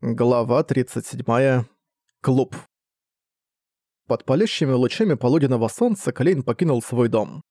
Глава 37. Клуб. Под палящими лучами полуденного солнца Клейн покинул свой дом.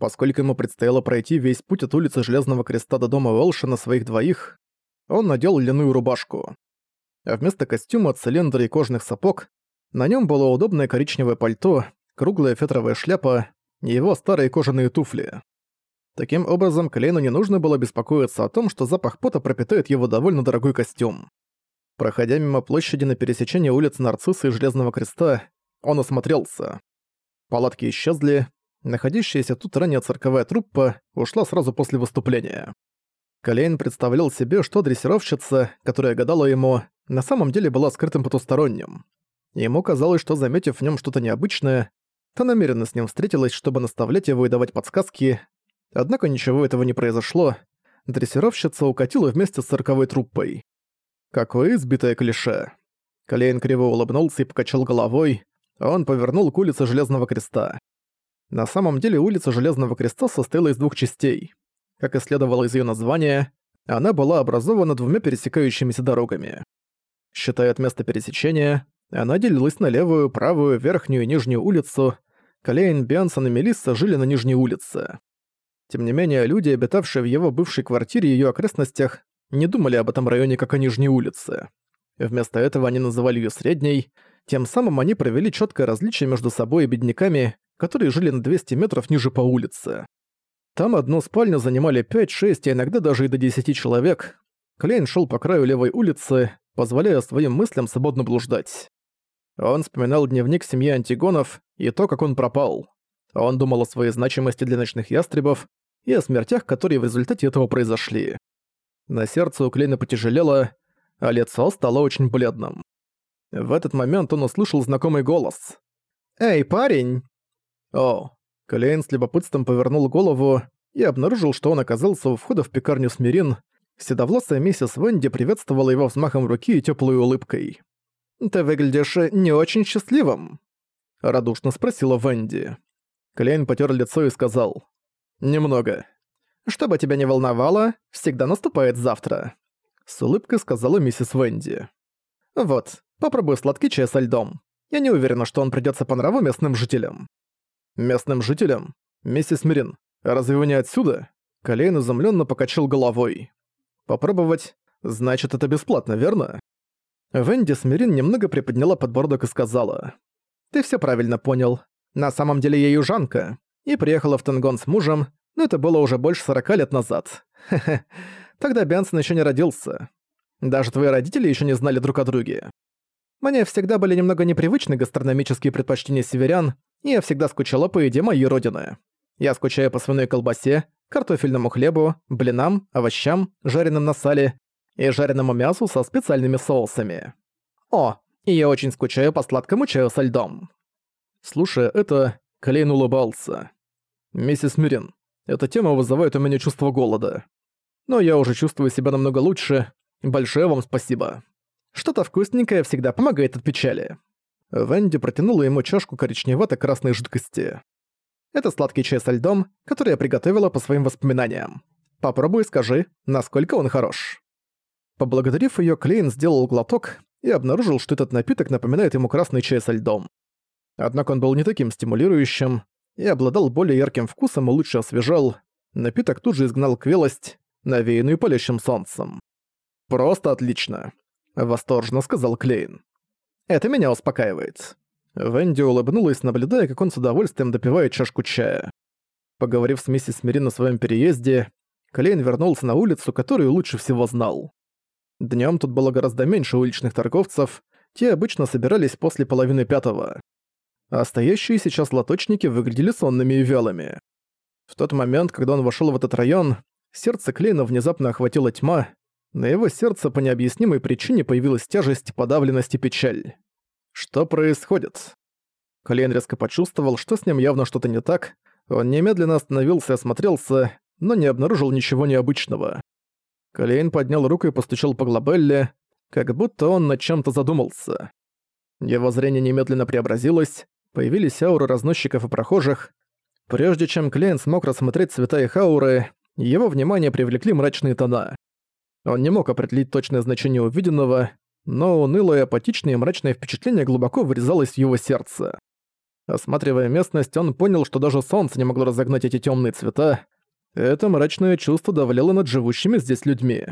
Поскольку ему предстояло пройти весь путь от улицы Железного Креста до дома Уэлша на своих двоих, он надел льняную рубашку. А вместо костюма, цилиндра и кожных сапог на нем было удобное коричневое пальто, круглая фетровая шляпа и его старые кожаные туфли. Таким образом, Клейну не нужно было беспокоиться о том, что запах пота пропитает его довольно дорогой костюм. Проходя мимо площади на пересечении улиц Нарцисса и Железного Креста, он осмотрелся. Палатки исчезли, находящаяся тут ранее цирковая труппа ушла сразу после выступления. Калейн представлял себе, что дрессировщица, которая гадала ему, на самом деле была скрытым потусторонним. Ему казалось, что, заметив в нем что-то необычное, та намеренно с ним встретилась, чтобы наставлять его и давать подсказки, однако ничего этого не произошло, дрессировщица укатила вместе с цирковой труппой. Какое избитое клише. Колейн криво улыбнулся и покачал головой. Он повернул к улице Железного Креста. На самом деле улица Железного Креста состояла из двух частей. Как и следовало из ее названия, она была образована двумя пересекающимися дорогами. Считая от места пересечения, она делилась на левую, правую, верхнюю и нижнюю улицу. Колейн, Бенсон и Мелисса жили на нижней улице. Тем не менее, люди, обитавшие в его бывшей квартире и ее окрестностях, не думали об этом районе как о Нижней улице. Вместо этого они называли ее Средней, тем самым они провели четкое различие между собой и бедняками, которые жили на 200 метров ниже по улице. Там одну спальню занимали 5-6, а иногда даже и до 10 человек. Клейн шел по краю левой улицы, позволяя своим мыслям свободно блуждать. Он вспоминал дневник семьи Антигонов и то, как он пропал. Он думал о своей значимости для ночных ястребов и о смертях, которые в результате этого произошли. На сердце у Клейна потяжелело, а лицо стало очень бледным. В этот момент он услышал знакомый голос. «Эй, парень!» О, Клейн с любопытством повернул голову и обнаружил, что он оказался у входа в пекарню Смирин. Седовласая миссис Венди приветствовала его взмахом руки и теплой улыбкой. «Ты выглядишь не очень счастливым?» – радушно спросила Венди. Клейн потер лицо и сказал. «Немного. Что бы тебя не волновало, всегда наступает завтра», — с улыбкой сказала миссис Венди. «Вот, попробуй сладкий чай со льдом. Я не уверена, что он придётся по нраву местным жителям». «Местным жителям? Миссис Мирин, разве вы не отсюда?» Колейн изумлённо покачал головой. «Попробовать? Значит, это бесплатно, верно?» Венди Смирин немного приподняла подбородок и сказала. «Ты всё правильно понял. На самом деле я южанка. И приехала в Тенгон с мужем, но это было уже больше 40 лет назад. Хе-хе. Тогда Бянсон еще не родился. Даже твои родители еще не знали друг о друге. Мне всегда были немного непривычны гастрономические предпочтения северян, и я всегда скучала по еде моей родины. Я скучаю по свиной колбасе, картофельному хлебу, блинам, овощам, жареным на сале и жареному мясу со специальными соусами. О, и я очень скучаю по сладкому чаю со льдом. Слушая это, Клейн улыбался. «Миссис Мирин, эта тема вызывает у меня чувство голода. Но я уже чувствую себя намного лучше. Большое вам спасибо. Что-то вкусненькое всегда помогает от печали». Венди протянула ему чашку коричневато-красной жидкости. Это сладкий чай со льдом, который я приготовила по своим воспоминаниям. Попробуй скажи, насколько он хорош. Поблагодарив её, Клейн сделал глоток и обнаружил, что этот напиток напоминает ему красный чай со льдом. Однако он был не таким стимулирующим, и обладал более ярким вкусом и лучше освежал. Напиток тут же изгнал квелость, навеянную палящим солнцем. «Просто отлично», — восторженно сказал Клейн. «Это меня успокаивает». Венди улыбнулась, наблюдая, как он с удовольствием допивает чашку чая. Поговорив с миссис Мирин на своем переезде, Клейн вернулся на улицу, которую лучше всего знал. Днём тут было гораздо меньше уличных торговцев, те обычно собирались после половины пятого а стоящие сейчас лоточники выглядели сонными и вялыми. В тот момент, когда он вошел в этот район, сердце Клейна внезапно охватила тьма, на его сердце по необъяснимой причине появилась тяжесть, подавленность и печаль. Что происходит? Клейн резко почувствовал, что с ним явно что-то не так, он немедленно остановился и осмотрелся, но не обнаружил ничего необычного. Клейн поднял руку и постучал по глобелле, как будто он над чем-то задумался. Его зрение немедленно преобразилось, появились ауры разносчиков и прохожих. Прежде чем Клейн смог рассмотреть цвета их ауры, его внимание привлекли мрачные тона. Он не мог определить точное значение увиденного, но унылое, апатичное и мрачное впечатление глубоко вырезалось в его сердце. Осматривая местность, он понял, что даже солнце не могло разогнать эти темные цвета. Это мрачное чувство давлело над живущими здесь людьми.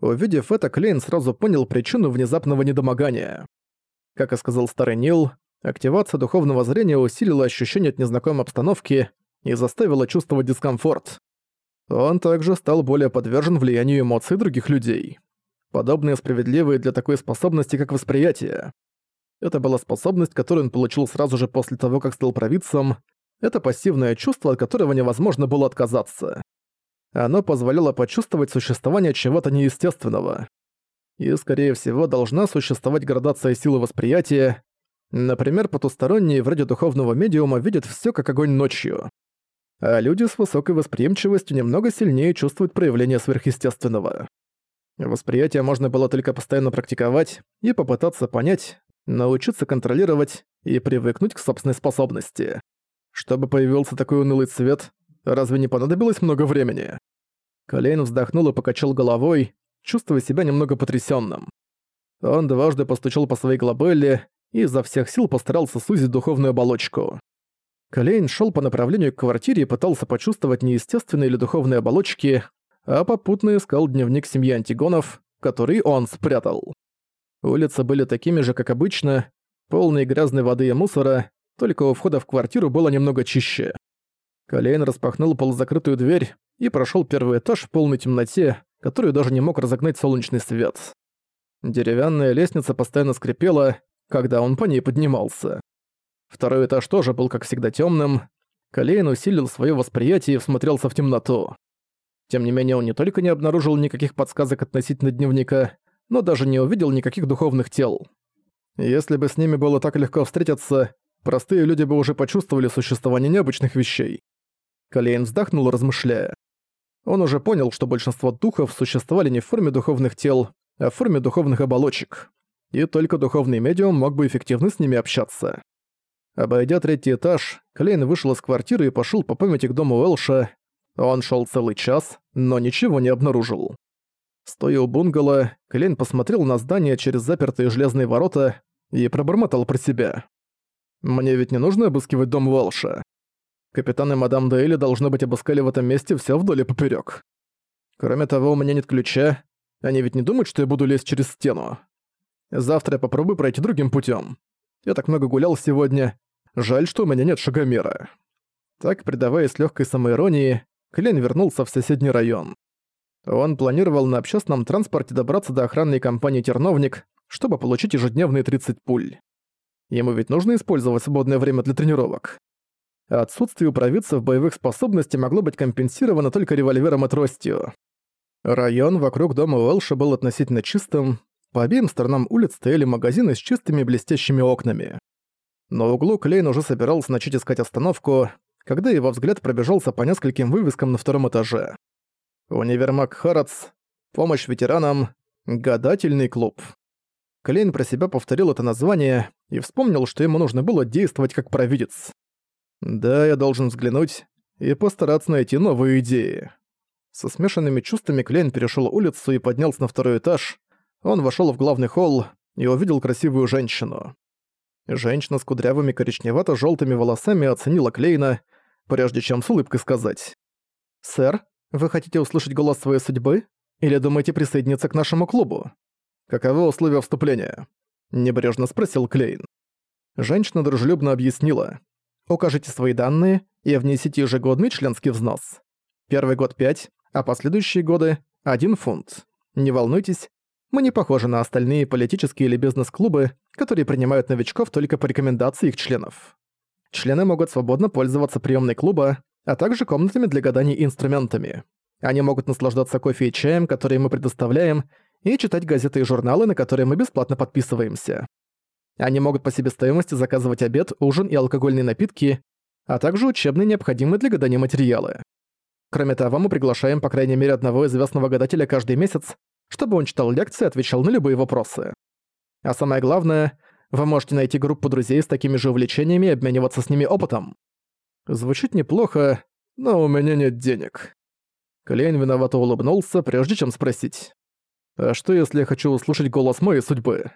Увидев это, Клейн сразу понял причину внезапного недомогания. Как и сказал старый Нил, активация духовного зрения усилила ощущение от незнакомой обстановки и заставила чувствовать дискомфорт. Он также стал более подвержен влиянию эмоций других людей. Подобные справедливые для такой способности, как восприятие. Это была способность, которую он получил сразу же после того, как стал провидцем. Это пассивное чувство, от которого невозможно было отказаться. Оно позволяло почувствовать существование чего-то неестественного. И, скорее всего, должна существовать градация силы восприятия. Например, потусторонние вроде духовного медиума видят все как огонь ночью. А люди с высокой восприимчивостью немного сильнее чувствуют проявление сверхъестественного. Восприятие можно было только постоянно практиковать и попытаться понять, научиться контролировать и привыкнуть к собственной способности. Чтобы появился такой унылый цвет, разве не понадобилось много времени? Колейн вздохнул и покачал головой, чувствуя себя немного потрясённым. Он дважды постучал по своей глобелле и изо всех сил постарался сузить духовную оболочку. Колейн шёл по направлению к квартире и пытался почувствовать неестественные или духовные оболочки, а попутно искал дневник семьи Антигонов, который он спрятал. Улицы были такими же, как обычно, полные грязной воды и мусора, только у входа в квартиру было немного чище. Колейн распахнул полузакрытую дверь и прошел первый этаж в полной темноте, которую даже не мог разогнать солнечный свет. Деревянная лестница постоянно скрипела, когда он по ней поднимался. Второй этаж тоже был, как всегда, темным. Колейн усилил свое восприятие и всмотрелся в темноту. Тем не менее, он не только не обнаружил никаких подсказок относительно дневника, но даже не увидел никаких духовных тел. Если бы с ними было так легко встретиться, простые люди бы уже почувствовали существование необычных вещей. Калейн вздохнул, размышляя. Он уже понял, что большинство духов существовали не в форме духовных тел, а в форме духовных оболочек. И только духовный медиум мог бы эффективно с ними общаться. Обойдя третий этаж, Клейн вышел из квартиры и пошел по памяти к дому Уэлша. Он шел целый час, но ничего не обнаружил. Стоя у бунгало, Клейн посмотрел на здание через запертые железные ворота и пробормотал про себя. «Мне ведь не нужно обыскивать дом Волша. Капитан и мадам Дейли должно быть обыскали в этом месте все вдоль и поперёк. Кроме того, у меня нет ключа. Они ведь не думают, что я буду лезть через стену. Завтра я попробую пройти другим путём. Я так много гулял сегодня. Жаль, что у меня нет шагомера». Так, предаваясь лёгкой самоиронии, Клейн вернулся в соседний район. Он планировал на общественном транспорте добраться до охранной компании «Терновник», чтобы получить ежедневные 30 пуль. Ему ведь нужно использовать свободное время для тренировок. Отсутствие у провидцев боевых способностей могло быть компенсировано только револьвером и тростью. Район вокруг дома Уэлша был относительно чистым, по обеим сторонам улиц стояли магазины с чистыми блестящими окнами. На углу Клейн уже собирался начать искать остановку, когда его взгляд пробежался по нескольким вывескам на втором этаже. Универмаг Харац, помощь ветеранам, гадательный клуб. Клейн про себя повторил это название и вспомнил, что ему нужно было действовать как провидец. Да, я должен взглянуть и постараться найти новые идеи. Со смешанными чувствами Клейн перешел улицу и поднялся на второй этаж. Он вошел в главный холл и увидел красивую женщину. Женщина с кудрявыми коричневато желтыми волосами оценила Клейна, прежде чем с улыбкой сказать. «Сэр, вы хотите услышать голос своей судьбы? Или думаете присоединиться к нашему клубу? Каковы условия вступления?» Небрежно спросил Клейн. Женщина дружелюбно объяснила. «Укажите свои данные и внесите ежегодный членский взнос. Первый год 5, а последующие годы – 1 фунт. Не волнуйтесь, мы не похожи на остальные политические или бизнес-клубы, которые принимают новичков только по рекомендации их членов. Члены могут свободно пользоваться приемной клуба, а также комнатами для гаданий и инструментами. Они могут наслаждаться кофе и чаем, которые мы предоставляем, и читать газеты и журналы, на которые мы бесплатно подписываемся. Они могут по себестоимости заказывать обед, ужин и алкогольные напитки, а также учебные необходимые для гадания материалы. Кроме того, мы приглашаем по крайней мере одного известного гадателя каждый месяц, чтобы он читал лекции и отвечал на любые вопросы. А самое главное, вы можете найти группу друзей с такими же увлечениями и обмениваться с ними опытом. Звучит неплохо, но у меня нет денег. Клейн виновато улыбнулся, прежде чем спросить. А что если я хочу услышать голос моей судьбы?